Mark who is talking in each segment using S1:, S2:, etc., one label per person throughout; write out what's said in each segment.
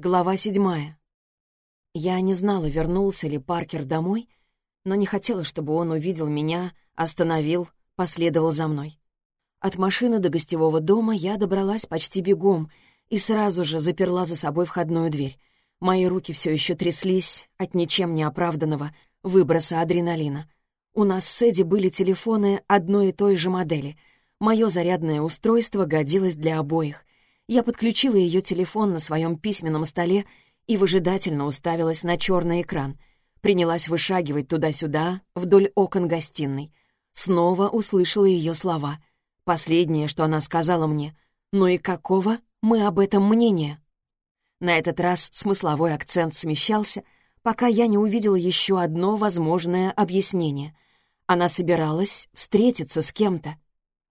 S1: Глава седьмая. Я не знала, вернулся ли Паркер домой, но не хотела, чтобы он увидел меня, остановил, последовал за мной. От машины до гостевого дома я добралась почти бегом и сразу же заперла за собой входную дверь. Мои руки все еще тряслись от ничем не оправданного выброса адреналина. У нас с Эдди были телефоны одной и той же модели. Мое зарядное устройство годилось для обоих. Я подключила ее телефон на своем письменном столе и выжидательно уставилась на черный экран. Принялась вышагивать туда-сюда, вдоль окон гостиной. Снова услышала ее слова. Последнее, что она сказала мне. «Ну и какого мы об этом мнения?» На этот раз смысловой акцент смещался, пока я не увидела еще одно возможное объяснение. Она собиралась встретиться с кем-то.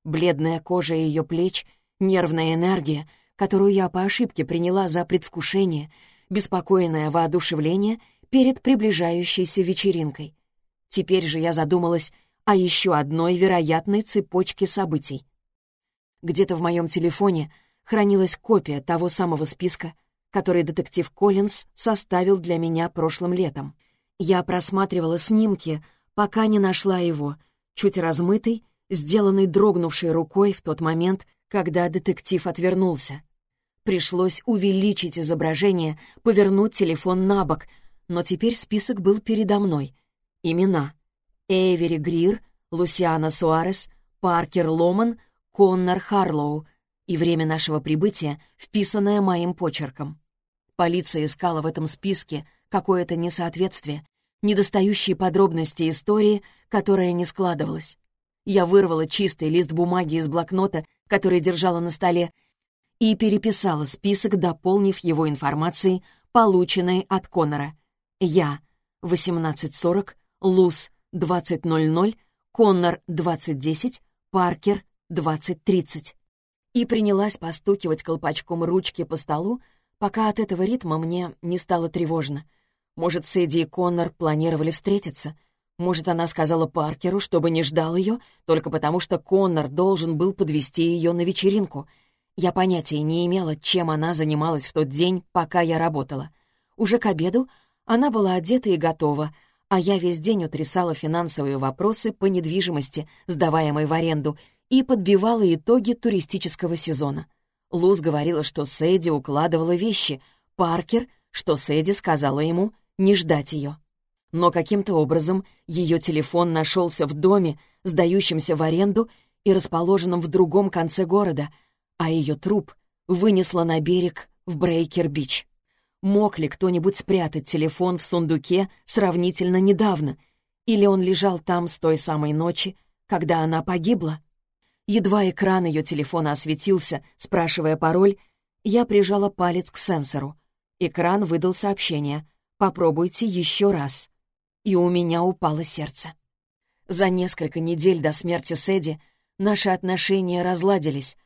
S1: Бледная кожа ее плеч, нервная энергия — которую я по ошибке приняла за предвкушение, беспокойное воодушевление перед приближающейся вечеринкой. Теперь же я задумалась о еще одной вероятной цепочке событий. Где-то в моем телефоне хранилась копия того самого списка, который детектив Коллинз составил для меня прошлым летом. Я просматривала снимки, пока не нашла его, чуть размытый, сделанный дрогнувшей рукой в тот момент, когда детектив отвернулся. Пришлось увеличить изображение, повернуть телефон на бок, но теперь список был передо мной. Имена. Эйвери Грир, Лусиана Суарес, Паркер Ломан, Коннор Харлоу и время нашего прибытия, вписанное моим почерком. Полиция искала в этом списке какое-то несоответствие, недостающие подробности истории, которая не складывалась. Я вырвала чистый лист бумаги из блокнота, который держала на столе, и переписала список, дополнив его информацией, полученной от Коннора. Я — 18.40, Луз — 20.00, Коннор — 20.10, Паркер — 20.30. И принялась постукивать колпачком ручки по столу, пока от этого ритма мне не стало тревожно. Может, Сэдди и Коннор планировали встретиться? Может, она сказала Паркеру, чтобы не ждал ее, только потому что Коннор должен был подвести ее на вечеринку — я понятия не имела, чем она занималась в тот день, пока я работала. Уже к обеду она была одета и готова, а я весь день утрясала финансовые вопросы по недвижимости, сдаваемой в аренду, и подбивала итоги туристического сезона. Луз говорила, что Сэдди укладывала вещи, Паркер, что Сэдди сказала ему не ждать ее. Но каким-то образом ее телефон нашелся в доме, сдающемся в аренду и расположенном в другом конце города — а ее труп вынесло на берег в Брейкер-Бич. Мог ли кто-нибудь спрятать телефон в сундуке сравнительно недавно? Или он лежал там с той самой ночи, когда она погибла? Едва экран ее телефона осветился, спрашивая пароль, я прижала палец к сенсору. Экран выдал сообщение «Попробуйте еще раз». И у меня упало сердце. За несколько недель до смерти Сэдди наши отношения разладились,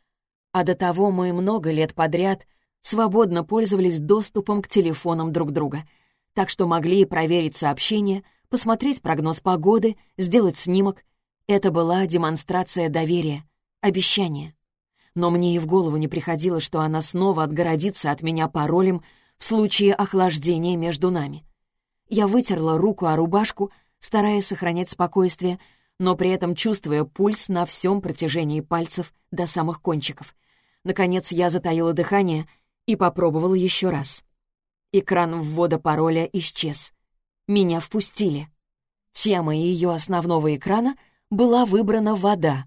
S1: а до того мы много лет подряд свободно пользовались доступом к телефонам друг друга, так что могли проверить сообщения, посмотреть прогноз погоды, сделать снимок. Это была демонстрация доверия, обещания. Но мне и в голову не приходило, что она снова отгородится от меня паролем в случае охлаждения между нами. Я вытерла руку о рубашку, стараясь сохранять спокойствие, но при этом чувствуя пульс на всем протяжении пальцев до самых кончиков. Наконец я затаила дыхание и попробовала еще раз. Экран ввода пароля исчез. Меня впустили. Тема ее основного экрана была выбрана «Вода».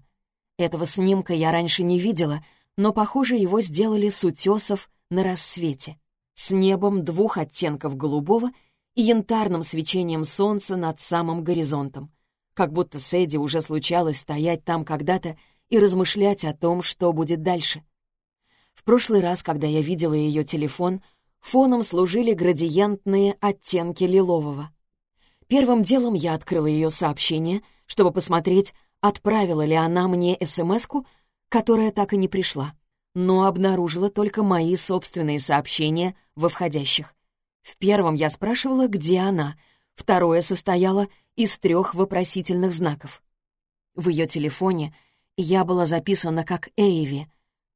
S1: Этого снимка я раньше не видела, но, похоже, его сделали с утесов на рассвете, с небом двух оттенков голубого и янтарным свечением солнца над самым горизонтом. Как будто Сэдди уже случалось стоять там когда-то и размышлять о том, что будет дальше. В прошлый раз, когда я видела ее телефон, фоном служили градиентные оттенки лилового. Первым делом я открыла ее сообщение, чтобы посмотреть, отправила ли она мне смс которая так и не пришла, но обнаружила только мои собственные сообщения во входящих. В первом я спрашивала, где она, второе состояло из трех вопросительных знаков. В ее телефоне Я была записана как Эйви.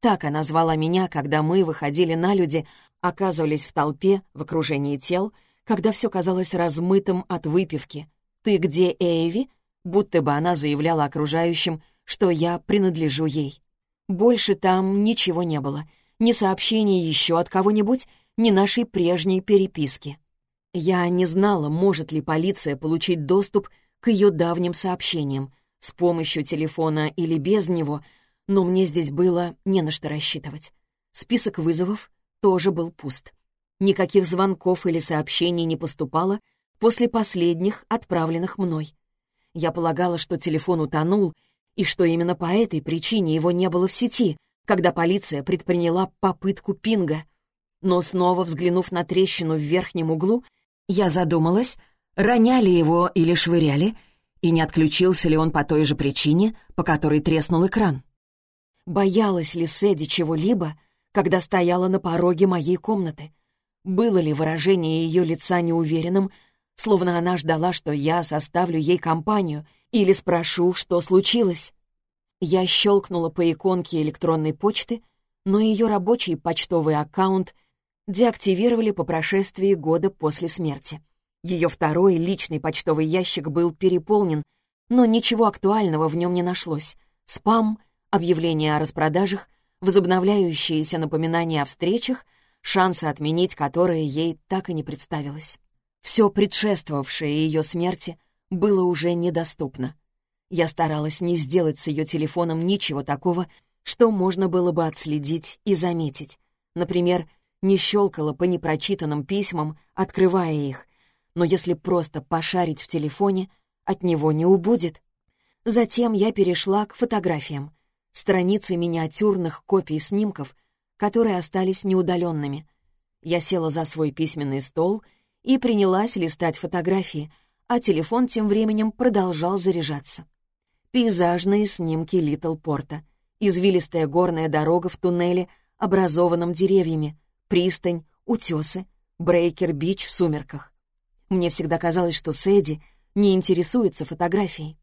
S1: Так она звала меня, когда мы выходили на люди, оказывались в толпе, в окружении тел, когда все казалось размытым от выпивки. «Ты где, Эйви?» Будто бы она заявляла окружающим, что я принадлежу ей. Больше там ничего не было. Ни сообщений еще от кого-нибудь, ни нашей прежней переписки. Я не знала, может ли полиция получить доступ к ее давним сообщениям, с помощью телефона или без него, но мне здесь было не на что рассчитывать. Список вызовов тоже был пуст. Никаких звонков или сообщений не поступало после последних, отправленных мной. Я полагала, что телефон утонул, и что именно по этой причине его не было в сети, когда полиция предприняла попытку пинга. Но снова взглянув на трещину в верхнем углу, я задумалась, роняли его или швыряли, и не отключился ли он по той же причине, по которой треснул экран. Боялась ли Сэдди чего-либо, когда стояла на пороге моей комнаты? Было ли выражение ее лица неуверенным, словно она ждала, что я составлю ей компанию или спрошу, что случилось? Я щелкнула по иконке электронной почты, но ее рабочий почтовый аккаунт деактивировали по прошествии года после смерти. Ее второй личный почтовый ящик был переполнен, но ничего актуального в нем не нашлось. Спам, объявления о распродажах, возобновляющиеся напоминания о встречах, шансы отменить которые ей так и не представилось. Все предшествовавшее ее смерти было уже недоступно. Я старалась не сделать с ее телефоном ничего такого, что можно было бы отследить и заметить. Например, не щелкала по непрочитанным письмам, открывая их. Но если просто пошарить в телефоне, от него не убудет. Затем я перешла к фотографиям. Страницы миниатюрных копий снимков, которые остались неудаленными. Я села за свой письменный стол и принялась листать фотографии, а телефон тем временем продолжал заряжаться. Пейзажные снимки Литл Порта, извилистая горная дорога в туннеле, образованном деревьями, пристань, утесы, Брейкер-Бич в сумерках. Мне всегда казалось, что Сэдди не интересуется фотографией.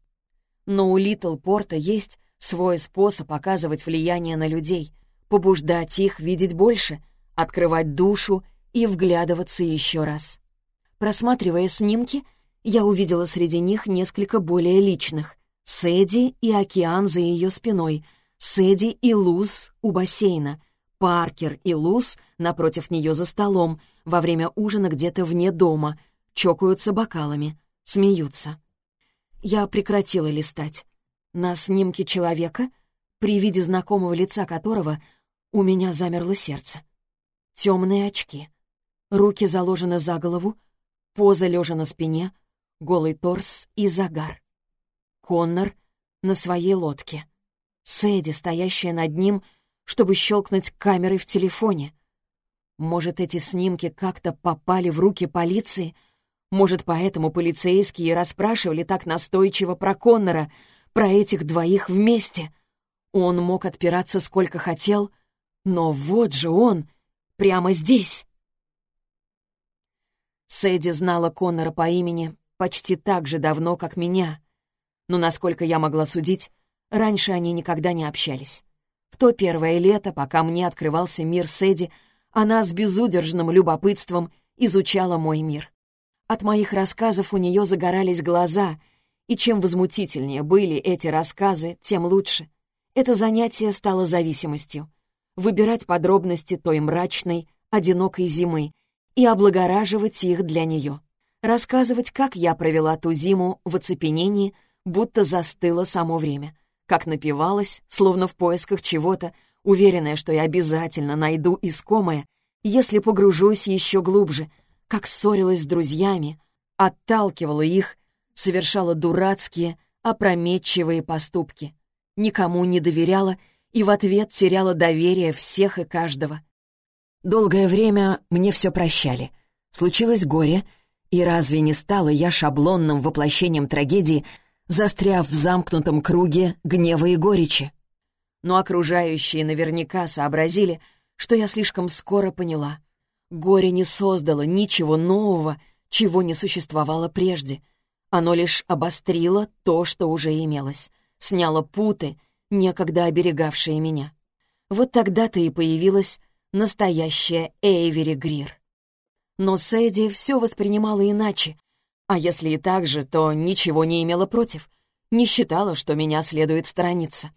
S1: Но у Литл Порта есть свой способ оказывать влияние на людей, побуждать их видеть больше, открывать душу и вглядываться еще раз. Просматривая снимки, я увидела среди них несколько более личных. Сэдди и океан за ее спиной, Сэдди и Луз у бассейна, Паркер и Луз напротив нее за столом, во время ужина где-то вне дома, чокаются бокалами, смеются. Я прекратила листать. На снимке человека, при виде знакомого лица которого у меня замерло сердце. Темные очки. Руки заложены за голову, поза лежа на спине, голый торс и загар. Коннор на своей лодке. Сэдди, стоящая над ним, — чтобы щелкнуть камерой в телефоне. Может, эти снимки как-то попали в руки полиции? Может, поэтому полицейские расспрашивали так настойчиво про Коннора, про этих двоих вместе? Он мог отпираться сколько хотел, но вот же он, прямо здесь. Сэдди знала Коннора по имени почти так же давно, как меня. Но, насколько я могла судить, раньше они никогда не общались. В то первое лето, пока мне открывался мир Сэдди, она с безудержным любопытством изучала мой мир. От моих рассказов у нее загорались глаза, и чем возмутительнее были эти рассказы, тем лучше. Это занятие стало зависимостью. Выбирать подробности той мрачной, одинокой зимы и облагораживать их для нее. Рассказывать, как я провела ту зиму в оцепенении, будто застыло само время — как напивалась, словно в поисках чего-то, уверенная, что я обязательно найду искомое, если погружусь еще глубже, как ссорилась с друзьями, отталкивала их, совершала дурацкие, опрометчивые поступки, никому не доверяла и в ответ теряла доверие всех и каждого. Долгое время мне все прощали. Случилось горе, и разве не стала я шаблонным воплощением трагедии, застряв в замкнутом круге гнева и горечи. Но окружающие наверняка сообразили, что я слишком скоро поняла. Горе не создало ничего нового, чего не существовало прежде. Оно лишь обострило то, что уже имелось, сняло путы, некогда оберегавшие меня. Вот тогда-то и появилась настоящая Эйвери Грир. Но Сэдди все воспринимала иначе, а если и так же, то ничего не имела против, не считала, что меня следует сторониться.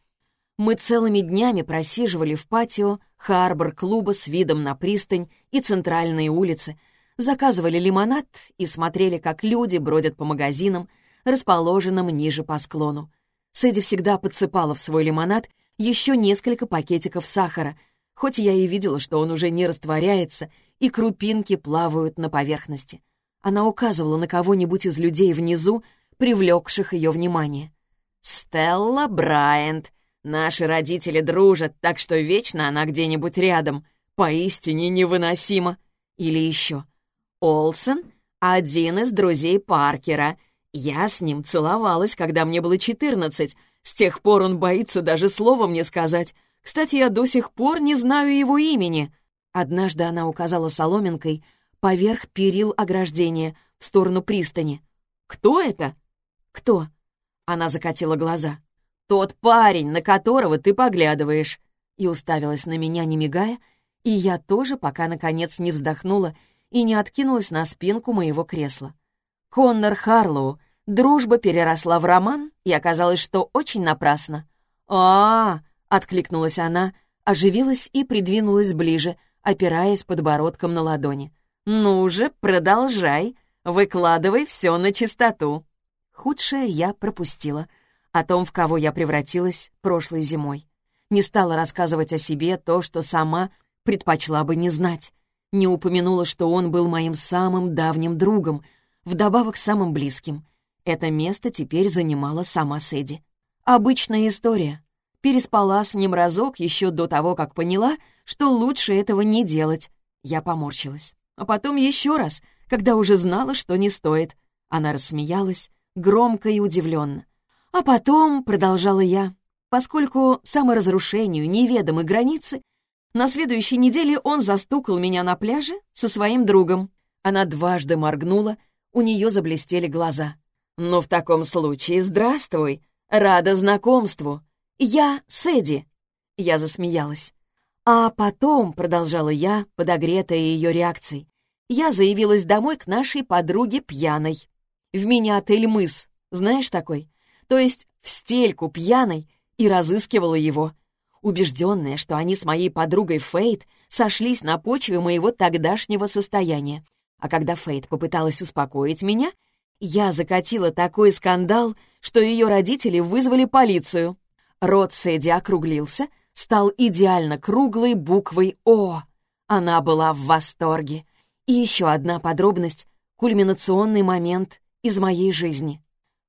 S1: Мы целыми днями просиживали в патио Харбор-клуба с видом на пристань и центральные улицы, заказывали лимонад и смотрели, как люди бродят по магазинам, расположенным ниже по склону. Сэдди всегда подсыпала в свой лимонад еще несколько пакетиков сахара, хоть я и видела, что он уже не растворяется, и крупинки плавают на поверхности. Она указывала на кого-нибудь из людей внизу, привлекших ее внимание. «Стелла Брайант. Наши родители дружат, так что вечно она где-нибудь рядом. Поистине невыносимо». Или еще. «Олсен — один из друзей Паркера. Я с ним целовалась, когда мне было четырнадцать. С тех пор он боится даже слова мне сказать. Кстати, я до сих пор не знаю его имени». Однажды она указала соломинкой поверх перил ограждения в сторону пристани. «Кто это?» «Кто?» Она закатила глаза. «Тот парень, на которого ты поглядываешь!» И уставилась на меня, не мигая, и я тоже, пока наконец не вздохнула и не откинулась на спинку моего кресла. Коннор Харлоу. Дружба переросла в роман, и оказалось, что очень напрасно. а, -а, -а откликнулась она, оживилась и придвинулась ближе, опираясь подбородком на ладони. «Ну же, продолжай, выкладывай все на чистоту». Худшее я пропустила. О том, в кого я превратилась прошлой зимой. Не стала рассказывать о себе то, что сама предпочла бы не знать. Не упомянула, что он был моим самым давним другом, вдобавок самым близким. Это место теперь занимала сама Сэдди. Обычная история. Переспала с ним разок еще до того, как поняла, что лучше этого не делать. Я поморщилась. А потом еще раз, когда уже знала, что не стоит. Она рассмеялась, громко и удивленно. А потом, продолжала я, поскольку саморазрушению неведомы границы, на следующей неделе он застукал меня на пляже со своим другом. Она дважды моргнула, у нее заблестели глаза. «Ну, в таком случае, здравствуй, рада знакомству. Я Сэдди». Я засмеялась. А потом, продолжала я, подогретая ее реакцией, я заявилась домой к нашей подруге пьяной в мини-отель-мыс, знаешь такой? То есть в стельку пьяной и разыскивала его. Убежденная, что они с моей подругой Фейт сошлись на почве моего тогдашнего состояния. А когда Фейт попыталась успокоить меня, я закатила такой скандал, что ее родители вызвали полицию. Рот Сэдди округлился, стал идеально круглой буквой «О». Она была в восторге. И еще одна подробность, кульминационный момент из моей жизни.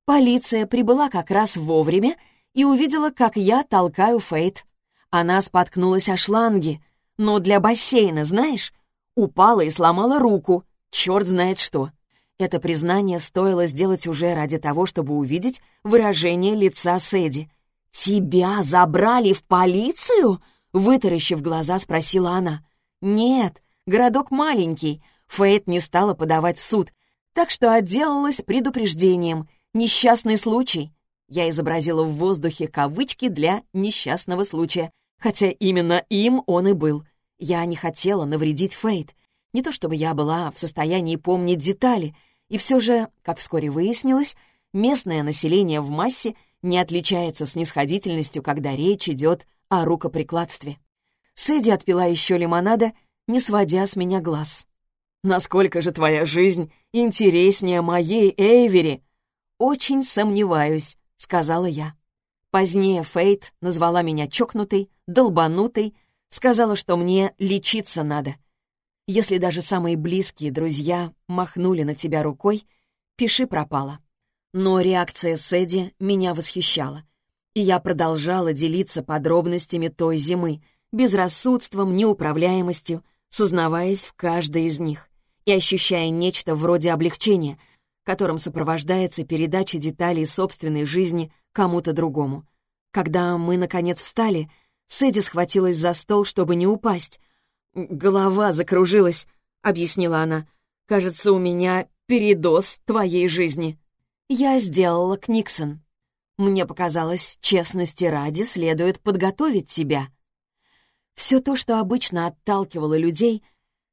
S1: Полиция прибыла как раз вовремя и увидела, как я толкаю Фейт. Она споткнулась о шланге, но для бассейна, знаешь, упала и сломала руку. Черт знает что. Это признание стоило сделать уже ради того, чтобы увидеть выражение лица Сэдди. «Тебя забрали в полицию?» — вытаращив глаза, спросила она. «Нет, городок маленький. Фейт не стала подавать в суд, так что отделалась предупреждением. Несчастный случай. Я изобразила в воздухе кавычки для несчастного случая, хотя именно им он и был. Я не хотела навредить Фейт. Не то чтобы я была в состоянии помнить детали, и все же, как вскоре выяснилось, местное население в массе не отличается снисходительностью, когда речь идет о рукоприкладстве. Сэдди отпила еще лимонада, не сводя с меня глаз. Насколько же твоя жизнь интереснее моей Эйвери?» «Очень сомневаюсь», — сказала я. Позднее Фейт назвала меня чокнутой, долбанутой, сказала, что мне лечиться надо. Если даже самые близкие друзья махнули на тебя рукой, пиши пропало. Но реакция Сэдди меня восхищала. И я продолжала делиться подробностями той зимы, безрассудством, неуправляемостью, сознаваясь в каждой из них и ощущая нечто вроде облегчения, которым сопровождается передача деталей собственной жизни кому-то другому. Когда мы, наконец, встали, Сэдди схватилась за стол, чтобы не упасть. «Голова закружилась», — объяснила она. «Кажется, у меня передоз твоей жизни». Я сделала Книксон. Мне показалось, честности ради следует подготовить тебя. Все то, что обычно отталкивало людей,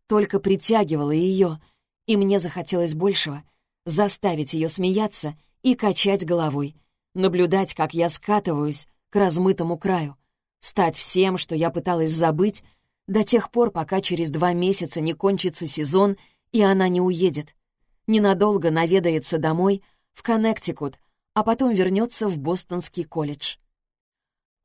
S1: только притягивало ее, и мне захотелось большего — заставить ее смеяться и качать головой, наблюдать, как я скатываюсь к размытому краю, стать всем, что я пыталась забыть, до тех пор, пока через два месяца не кончится сезон, и она не уедет. Ненадолго наведается домой, в Коннектикут, а потом вернется в Бостонский колледж.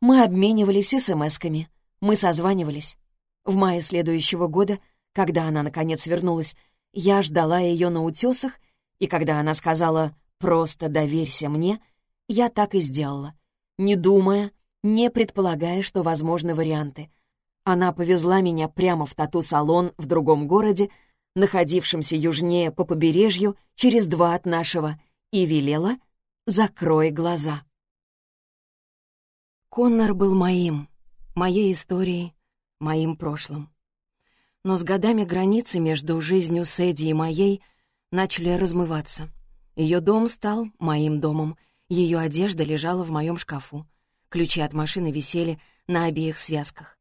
S1: Мы обменивались смс-ками, мы созванивались. В мае следующего года, когда она, наконец, вернулась, я ждала ее на утесах, и когда она сказала «просто доверься мне», я так и сделала, не думая, не предполагая, что возможны варианты. Она повезла меня прямо в тату-салон в другом городе, находившемся южнее по побережью, через два от нашего, и велела Закрой глаза. Коннор был моим, моей историей, моим прошлым. Но с годами границы между жизнью Сэдди и моей начали размываться. Ее дом стал моим домом, ее одежда лежала в моем шкафу, ключи от машины висели на обеих связках.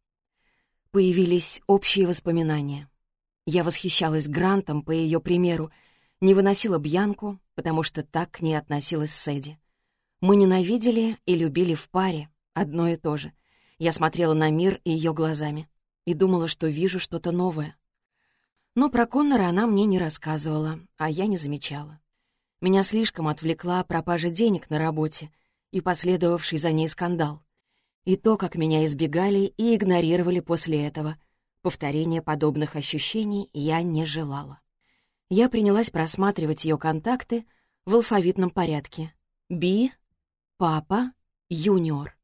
S1: Появились общие воспоминания. Я восхищалась Грантом по ее примеру, не выносила Бьянку, потому что так к ней относилась Сэдди. Мы ненавидели и любили в паре, одно и то же. Я смотрела на мир ее глазами и думала, что вижу что-то новое. Но про Коннора она мне не рассказывала, а я не замечала. Меня слишком отвлекла пропажа денег на работе и последовавший за ней скандал. И то, как меня избегали и игнорировали после этого. Повторения подобных ощущений я не желала я принялась просматривать ее контакты в алфавитном порядке. Би, папа, юниор.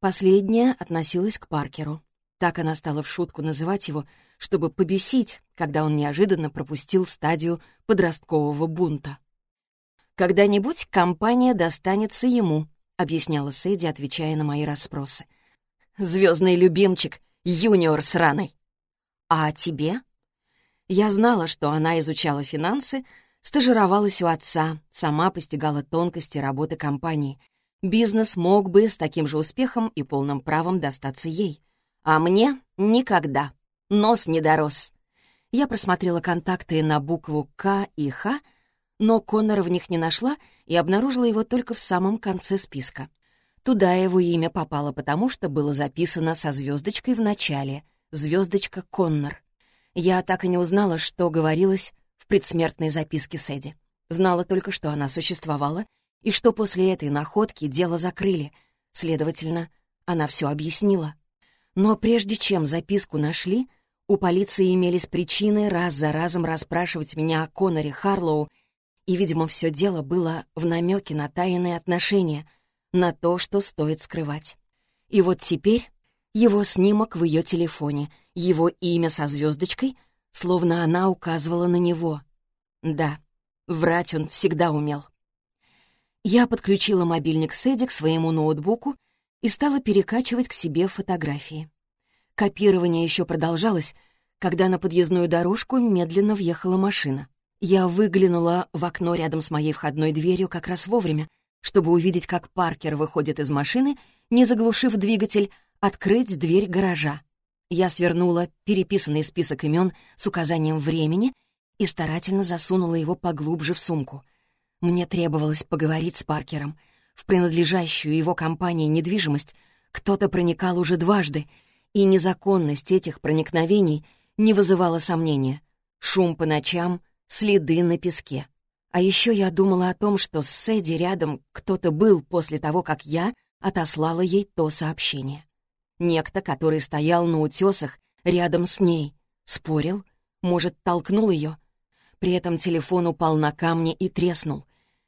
S1: Последняя относилась к Паркеру. Так она стала в шутку называть его, чтобы побесить, когда он неожиданно пропустил стадию подросткового бунта. «Когда-нибудь компания достанется ему», — объясняла Сэдди, отвечая на мои расспросы. «Звездный любимчик, юниор сраный». «А тебе?» Я знала, что она изучала финансы, стажировалась у отца, сама постигала тонкости работы компании. Бизнес мог бы с таким же успехом и полным правом достаться ей. А мне — никогда. Нос не дорос. Я просмотрела контакты на букву «К» и «Х», но Коннора в них не нашла и обнаружила его только в самом конце списка. Туда его имя попало потому, что было записано со звездочкой в начале, звездочка Коннор. Я так и не узнала, что говорилось в предсмертной записке Сэдди. Знала только, что она существовала, и что после этой находки дело закрыли. Следовательно, она все объяснила. Но прежде чем записку нашли, у полиции имелись причины раз за разом расспрашивать меня о Коноре Харлоу, и, видимо, все дело было в намеке на тайные отношения, на то, что стоит скрывать. И вот теперь его снимок в ее телефоне, его имя со звездочкой, словно она указывала на него. Да, врать он всегда умел. Я подключила мобильник Сэдди к своему ноутбуку и стала перекачивать к себе фотографии. Копирование еще продолжалось, когда на подъездную дорожку медленно въехала машина. Я выглянула в окно рядом с моей входной дверью как раз вовремя, чтобы увидеть, как Паркер выходит из машины, не заглушив двигатель, открыть дверь гаража. Я свернула переписанный список имен с указанием времени и старательно засунула его поглубже в сумку. Мне требовалось поговорить с Паркером. В принадлежащую его компании недвижимость кто-то проникал уже дважды, и незаконность этих проникновений не вызывала сомнения. Шум по ночам, следы на песке. А еще я думала о том, что с Сэдди рядом кто-то был после того, как я отослала ей то сообщение. Некто, который стоял на утесах рядом с ней, спорил, может, толкнул ее. При этом телефон упал на камни и треснул.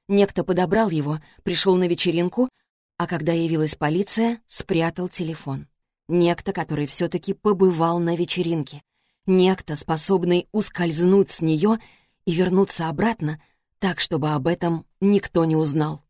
S1: Некто подобрал его, пришел на вечеринку, а когда явилась полиция, спрятал телефон. Некто, который все-таки побывал на вечеринке. Некто, способный ускользнуть с нее и вернуться обратно, так, чтобы об этом никто не узнал.